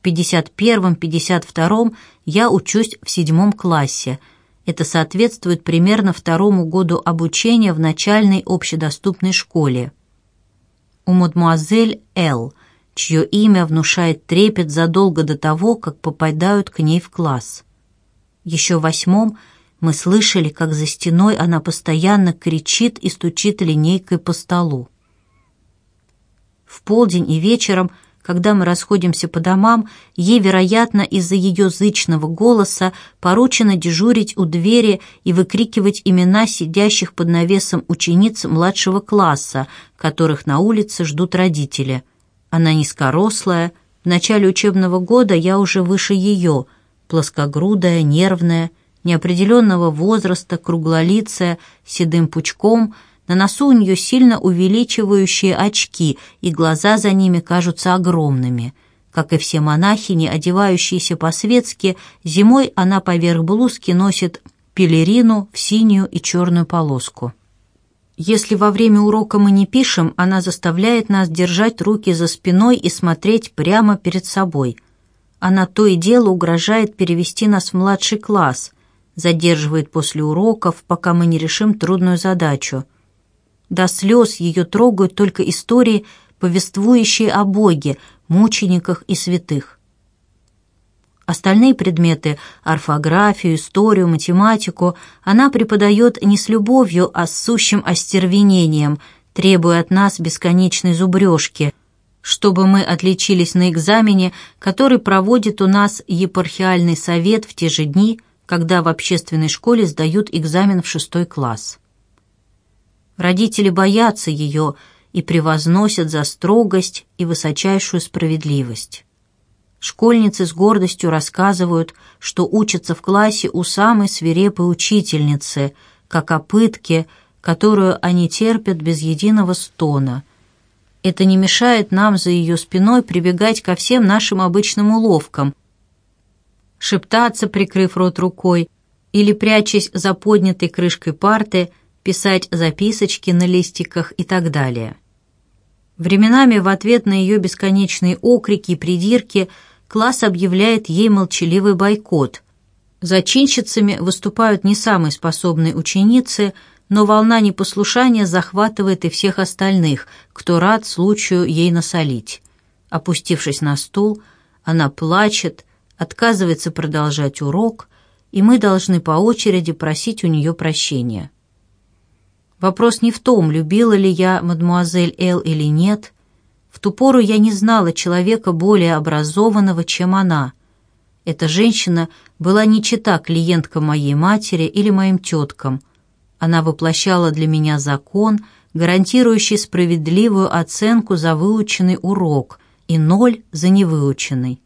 В 51-52 я учусь в седьмом классе. Это соответствует примерно второму году обучения в начальной общедоступной школе. У мадемуазель Л, чье имя внушает трепет задолго до того, как попадают к ней в класс. Еще в восьмом мы слышали, как за стеной она постоянно кричит и стучит линейкой по столу. В полдень и вечером – когда мы расходимся по домам, ей, вероятно, из-за ее зычного голоса поручено дежурить у двери и выкрикивать имена сидящих под навесом учениц младшего класса, которых на улице ждут родители. Она низкорослая, в начале учебного года я уже выше ее, плоскогрудая, нервная, неопределенного возраста, круглолицая, седым пучком – на носу у нее сильно увеличивающие очки, и глаза за ними кажутся огромными. Как и все монахини, одевающиеся по-светски, зимой она поверх блузки носит пелерину в синюю и черную полоску. Если во время урока мы не пишем, она заставляет нас держать руки за спиной и смотреть прямо перед собой. Она то и дело угрожает перевести нас в младший класс, задерживает после уроков, пока мы не решим трудную задачу – до слез ее трогают только истории, повествующие о Боге, мучениках и святых. Остальные предметы – орфографию, историю, математику – она преподает не с любовью, а с сущим остервенением, требуя от нас бесконечной зубрежки, чтобы мы отличились на экзамене, который проводит у нас епархиальный совет в те же дни, когда в общественной школе сдают экзамен в шестой класс. Родители боятся ее и превозносят за строгость и высочайшую справедливость. Школьницы с гордостью рассказывают, что учатся в классе у самой свирепой учительницы, как о пытке, которую они терпят без единого стона. Это не мешает нам за ее спиной прибегать ко всем нашим обычным уловкам, шептаться, прикрыв рот рукой, или, прячась за поднятой крышкой парты, писать записочки на листиках и так далее. Временами в ответ на ее бесконечные окрики и придирки класс объявляет ей молчаливый бойкот. Зачинщицами выступают не самые способные ученицы, но волна непослушания захватывает и всех остальных, кто рад случаю ей насолить. Опустившись на стул, она плачет, отказывается продолжать урок, и мы должны по очереди просить у нее прощения. Вопрос не в том, любила ли я мадмуазель Эл или нет. В ту пору я не знала человека более образованного, чем она. Эта женщина была не чета клиентка моей матери или моим теткам. Она воплощала для меня закон, гарантирующий справедливую оценку за выученный урок и ноль за невыученный,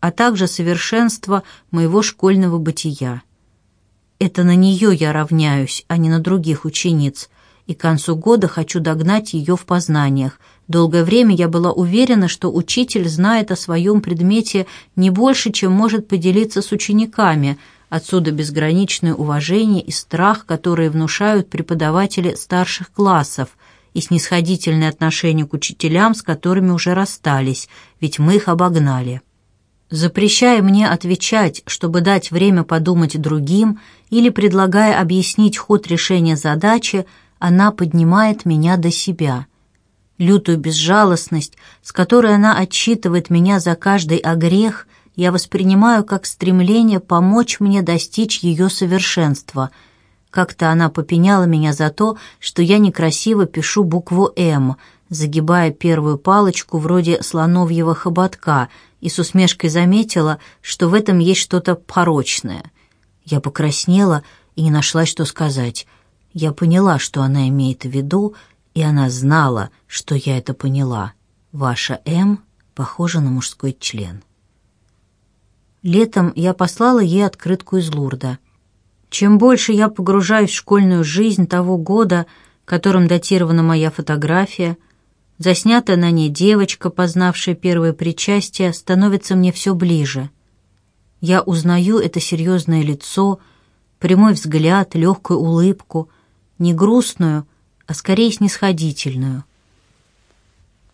а также совершенство моего школьного бытия. Это на нее я равняюсь, а не на других учениц, и к концу года хочу догнать ее в познаниях. Долгое время я была уверена, что учитель знает о своем предмете не больше, чем может поделиться с учениками, отсюда безграничное уважение и страх, которые внушают преподаватели старших классов, и снисходительное отношение к учителям, с которыми уже расстались, ведь мы их обогнали запрещая мне отвечать, чтобы дать время подумать другим, или предлагая объяснить ход решения задачи, она поднимает меня до себя. Лютую безжалостность, с которой она отчитывает меня за каждый огрех, я воспринимаю как стремление помочь мне достичь ее совершенства. Как-то она попеняла меня за то, что я некрасиво пишу букву «М», загибая первую палочку вроде слоновьего хоботка — и с усмешкой заметила, что в этом есть что-то порочное. Я покраснела и не нашла, что сказать. Я поняла, что она имеет в виду, и она знала, что я это поняла. Ваша М похожа на мужской член. Летом я послала ей открытку из Лурда. Чем больше я погружаюсь в школьную жизнь того года, которым датирована моя фотография — Заснятая на ней девочка, познавшая первое причастие, становится мне все ближе. Я узнаю это серьезное лицо, прямой взгляд, легкую улыбку, не грустную, а скорее снисходительную.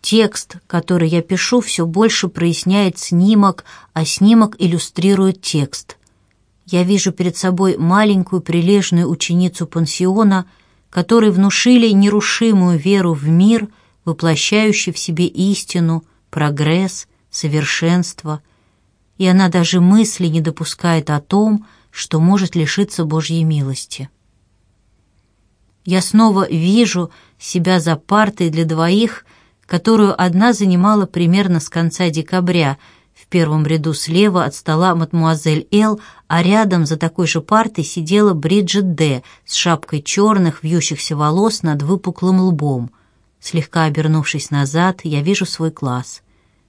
Текст, который я пишу, все больше проясняет снимок, а снимок иллюстрирует текст. Я вижу перед собой маленькую прилежную ученицу пансиона, которой внушили нерушимую веру в мир, воплощающий в себе истину, прогресс, совершенство. И она даже мысли не допускает о том, что может лишиться Божьей милости. Я снова вижу себя за партой для двоих, которую одна занимала примерно с конца декабря, в первом ряду слева от стола мадмуазель Эл, а рядом за такой же партой сидела Бриджит Д. с шапкой черных вьющихся волос над выпуклым лбом. Слегка обернувшись назад, я вижу свой класс.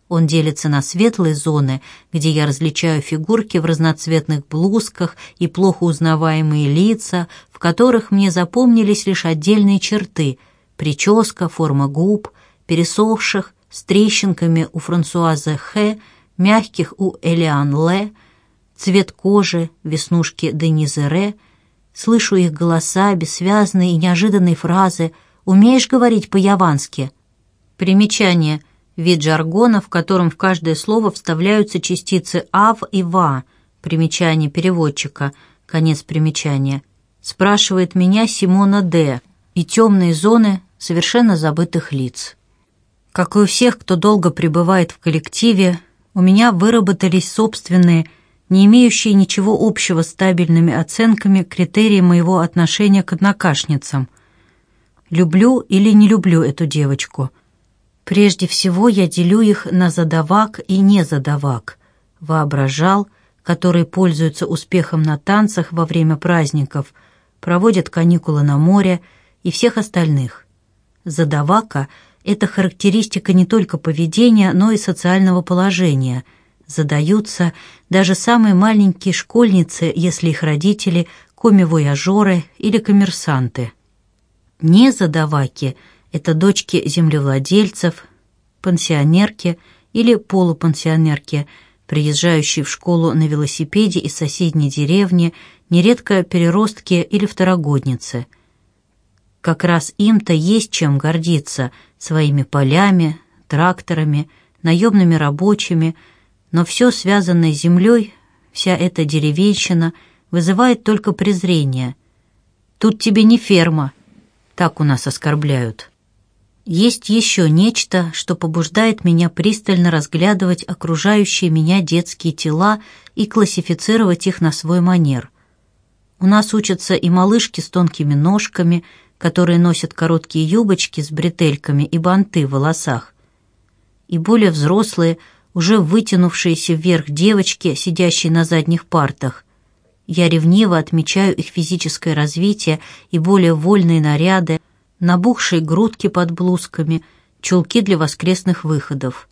Он делится на светлые зоны, где я различаю фигурки в разноцветных блузках и плохо узнаваемые лица, в которых мне запомнились лишь отдельные черты — прическа, форма губ, пересохших, с трещинками у Франсуаза Х., мягких у Элиан Ле, цвет кожи, веснушки Денизы Ре. Слышу их голоса, бессвязные и неожиданные фразы. «Умеешь говорить по-явански?» Примечание — вид жаргона, в котором в каждое слово вставляются частицы «ав» и «ва», примечание переводчика, конец примечания, спрашивает меня Симона Д. и темные зоны совершенно забытых лиц. Как и у всех, кто долго пребывает в коллективе, у меня выработались собственные, не имеющие ничего общего с стабильными оценками критерии моего отношения к однокашницам. Люблю или не люблю эту девочку – Прежде всего я делю их на задавак и незадавак. Воображал, которые пользуются успехом на танцах во время праздников, проводят каникулы на море и всех остальных. Задавака — это характеристика не только поведения, но и социального положения. Задаются даже самые маленькие школьницы, если их родители — коми-вояжеры или коммерсанты. Незадаваки — это дочки землевладельцев, пансионерки или полупансионерки, приезжающие в школу на велосипеде из соседней деревни, нередко переростки или второгодницы. Как раз им-то есть чем гордиться своими полями, тракторами, наемными рабочими, но все связанное с землей, вся эта деревенщина вызывает только презрение. Тут тебе не ферма, так у нас оскорбляют. Есть еще нечто, что побуждает меня пристально разглядывать окружающие меня детские тела и классифицировать их на свой манер. У нас учатся и малышки с тонкими ножками, которые носят короткие юбочки с бретельками и банты в волосах, и более взрослые, уже вытянувшиеся вверх девочки, сидящие на задних партах. Я ревниво отмечаю их физическое развитие и более вольные наряды, набухшие грудки под блузками, чулки для воскресных выходов.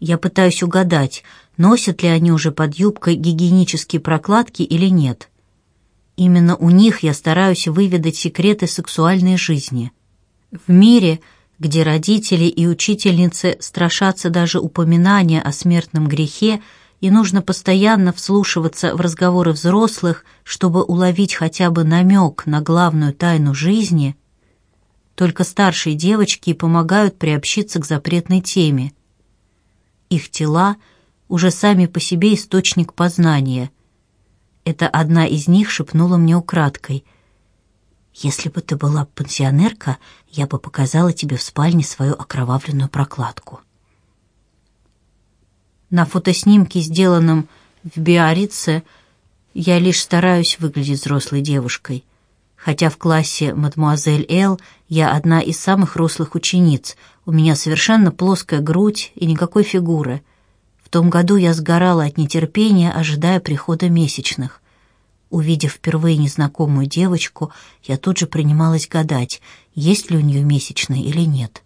Я пытаюсь угадать, носят ли они уже под юбкой гигиенические прокладки или нет. Именно у них я стараюсь выведать секреты сексуальной жизни. В мире, где родители и учительницы страшатся даже упоминания о смертном грехе, и нужно постоянно вслушиваться в разговоры взрослых, чтобы уловить хотя бы намек на главную тайну жизни – только старшие девочки помогают приобщиться к запретной теме. Их тела уже сами по себе источник познания. Это одна из них шепнула мне украдкой. «Если бы ты была пансионерка, я бы показала тебе в спальне свою окровавленную прокладку». На фотоснимке, сделанном в Биаррице, я лишь стараюсь выглядеть взрослой девушкой — Хотя в классе мадмуазель Эл я одна из самых рослых учениц, у меня совершенно плоская грудь и никакой фигуры. В том году я сгорала от нетерпения, ожидая прихода месячных. Увидев впервые незнакомую девочку, я тут же принималась гадать, есть ли у нее месячные или нет.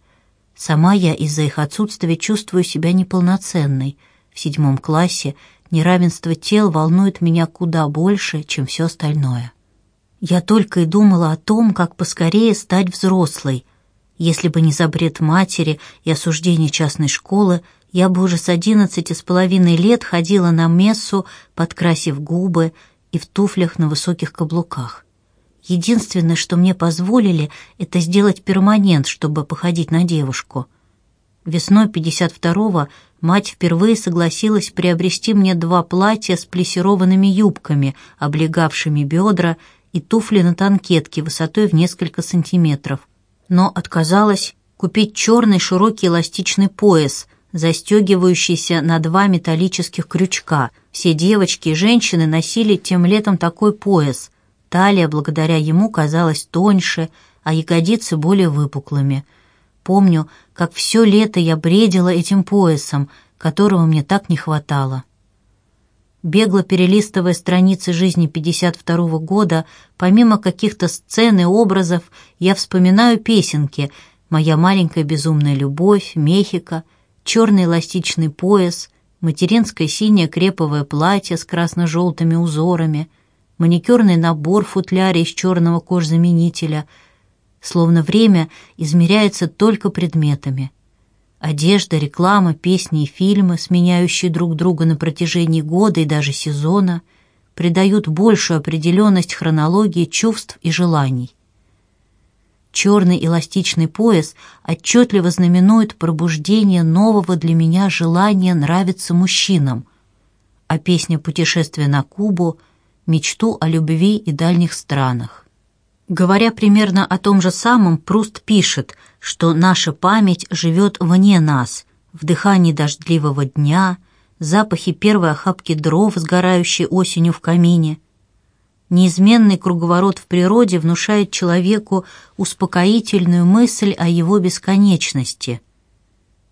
Сама я из-за их отсутствия чувствую себя неполноценной. В седьмом классе неравенство тел волнует меня куда больше, чем все остальное. Я только и думала о том, как поскорее стать взрослой. Если бы не запрет матери и осуждение частной школы, я бы уже с одиннадцати с половиной лет ходила на мессу, подкрасив губы и в туфлях на высоких каблуках. Единственное, что мне позволили, это сделать перманент, чтобы походить на девушку. Весной 52-го мать впервые согласилась приобрести мне два платья с плессированными юбками, облегавшими бедра, и туфли на танкетке высотой в несколько сантиметров. Но отказалась купить черный широкий эластичный пояс, застегивающийся на два металлических крючка. Все девочки и женщины носили тем летом такой пояс. Талия благодаря ему казалась тоньше, а ягодицы более выпуклыми – Помню, как все лето я бредила этим поясом, которого мне так не хватало. Бегло перелистывая страницы жизни 52 -го года, помимо каких-то сцен и образов, я вспоминаю песенки «Моя маленькая безумная любовь», «Мехико», «Черный эластичный пояс», материнское синее креповое платье с красно-желтыми узорами, маникюрный набор в футляре из черного кожзаменителя — словно время измеряется только предметами. Одежда, реклама, песни и фильмы, сменяющие друг друга на протяжении года и даже сезона, придают большую определенность хронологии чувств и желаний. Черный эластичный пояс отчетливо знаменует пробуждение нового для меня желания нравиться мужчинам, а песня «Путешествие на Кубу» — мечту о любви и дальних странах. Говоря примерно о том же самом, Пруст пишет, что наша память живет вне нас, в дыхании дождливого дня, запахе первой охапки дров, сгорающей осенью в камине. Неизменный круговорот в природе внушает человеку успокоительную мысль о его бесконечности.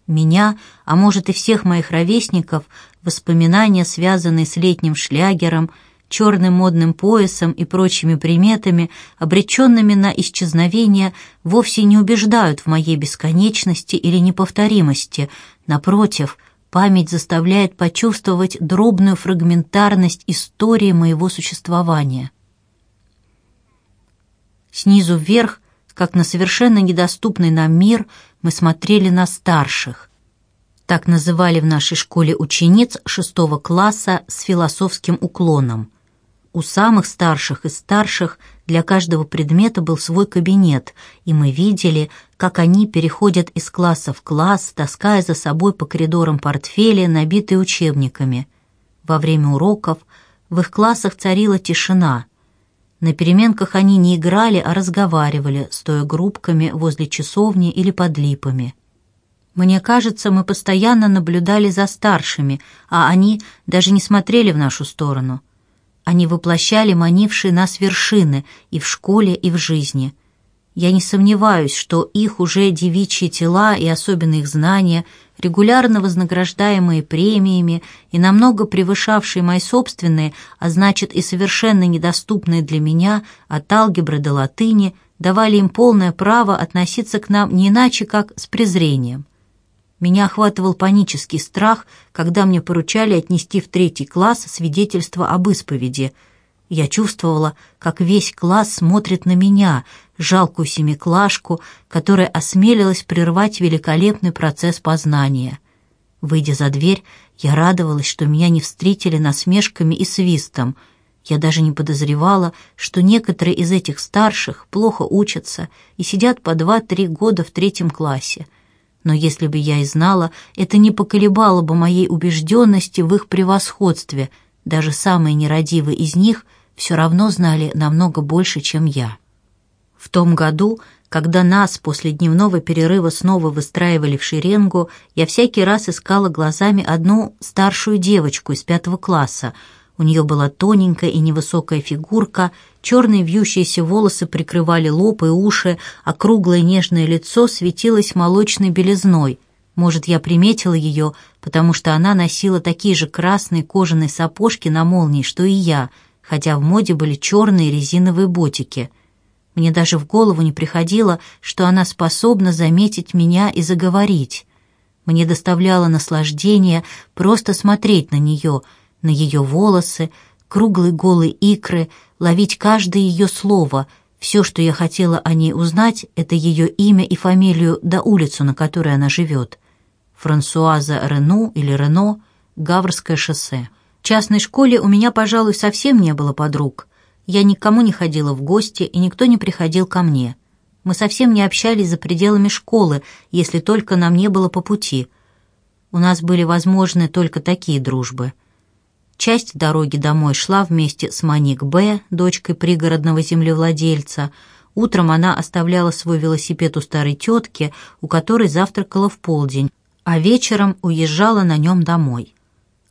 Меня, а может и всех моих ровесников, воспоминания, связанные с летним шлягером – черным модным поясом и прочими приметами, обреченными на исчезновение, вовсе не убеждают в моей бесконечности или неповторимости. Напротив, память заставляет почувствовать дробную фрагментарность истории моего существования. Снизу вверх, как на совершенно недоступный нам мир, мы смотрели на старших. Так называли в нашей школе учениц шестого класса с философским уклоном – у самых старших из старших для каждого предмета был свой кабинет, и мы видели, как они переходят из класса в класс, таская за собой по коридорам портфели, набитые учебниками. Во время уроков в их классах царила тишина. На переменках они не играли, а разговаривали, стоя группками возле часовни или под липами. Мне кажется, мы постоянно наблюдали за старшими, а они даже не смотрели в нашу сторону. Они воплощали манившие нас вершины и в школе, и в жизни. Я не сомневаюсь, что их уже девичьи тела и особенно их знания, регулярно вознаграждаемые премиями и намного превышавшие мои собственные, а значит и совершенно недоступные для меня от алгебры до латыни, давали им полное право относиться к нам не иначе, как с презрением. Меня охватывал панический страх, когда мне поручали отнести в третий класс свидетельство об исповеди. Я чувствовала, как весь класс смотрит на меня, жалкую семиклашку, которая осмелилась прервать великолепный процесс познания. Выйдя за дверь, я радовалась, что меня не встретили насмешками и свистом. Я даже не подозревала, что некоторые из этих старших плохо учатся и сидят по два-три года в третьем классе — но если бы я и знала, это не поколебало бы моей убежденности в их превосходстве. Даже самые нерадивые из них все равно знали намного больше, чем я. В том году, когда нас после дневного перерыва снова выстраивали в шеренгу, я всякий раз искала глазами одну старшую девочку из пятого класса — у нее была тоненькая и невысокая фигурка, черные вьющиеся волосы прикрывали лоб и уши, а круглое нежное лицо светилось молочной белизной. Может, я приметила ее, потому что она носила такие же красные кожаные сапожки на молнии, что и я, хотя в моде были черные резиновые ботики. Мне даже в голову не приходило, что она способна заметить меня и заговорить. Мне доставляло наслаждение просто смотреть на нее — на ее волосы, круглые голые икры, ловить каждое ее слово. Все, что я хотела о ней узнать, это ее имя и фамилию да улицу, на которой она живет. Франсуаза Рену или Рено, Гаврское шоссе. В частной школе у меня, пожалуй, совсем не было подруг. Я никому не ходила в гости, и никто не приходил ко мне. Мы совсем не общались за пределами школы, если только нам не было по пути. У нас были возможны только такие дружбы. Часть дороги домой шла вместе с Маник Б, дочкой пригородного землевладельца. Утром она оставляла свой велосипед у старой тетки, у которой завтракала в полдень, а вечером уезжала на нем домой.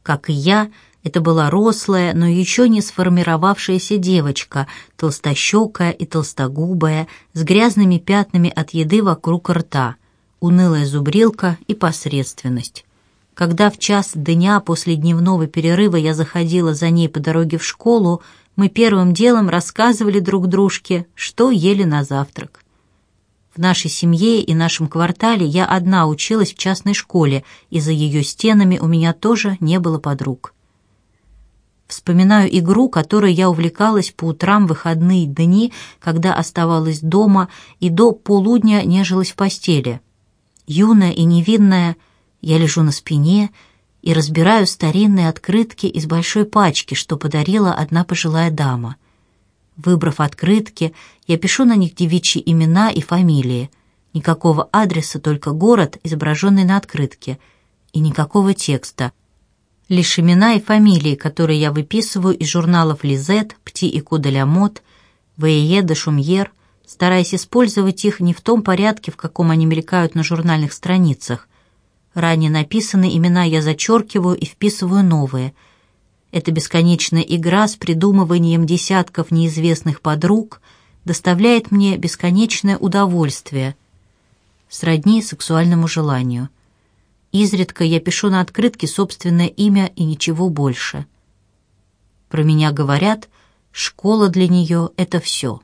Как и я, это была рослая, но еще не сформировавшаяся девочка, толстощекая и толстогубая, с грязными пятнами от еды вокруг рта, унылая зубрилка и посредственность. Когда в час дня после дневного перерыва я заходила за ней по дороге в школу, мы первым делом рассказывали друг дружке, что ели на завтрак. В нашей семье и нашем квартале я одна училась в частной школе, и за ее стенами у меня тоже не было подруг. Вспоминаю игру, которой я увлекалась по утрам выходные дни, когда оставалась дома и до полудня нежилась в постели. Юная и невинная, я лежу на спине и разбираю старинные открытки из большой пачки, что подарила одна пожилая дама. Выбрав открытки, я пишу на них девичьи имена и фамилии. Никакого адреса, только город, изображенный на открытке, и никакого текста — Лишь имена и фамилии, которые я выписываю из журналов «Лизет», «Пти и Ку де Мот», «Вее де Шумьер», стараясь использовать их не в том порядке, в каком они мелькают на журнальных страницах. Ранее написанные имена я зачеркиваю и вписываю новые. Эта бесконечная игра с придумыванием десятков неизвестных подруг доставляет мне бесконечное удовольствие, сродни сексуальному желанию. Изредка я пишу на открытке собственное имя и ничего больше. Про меня говорят, школа для нее — это все.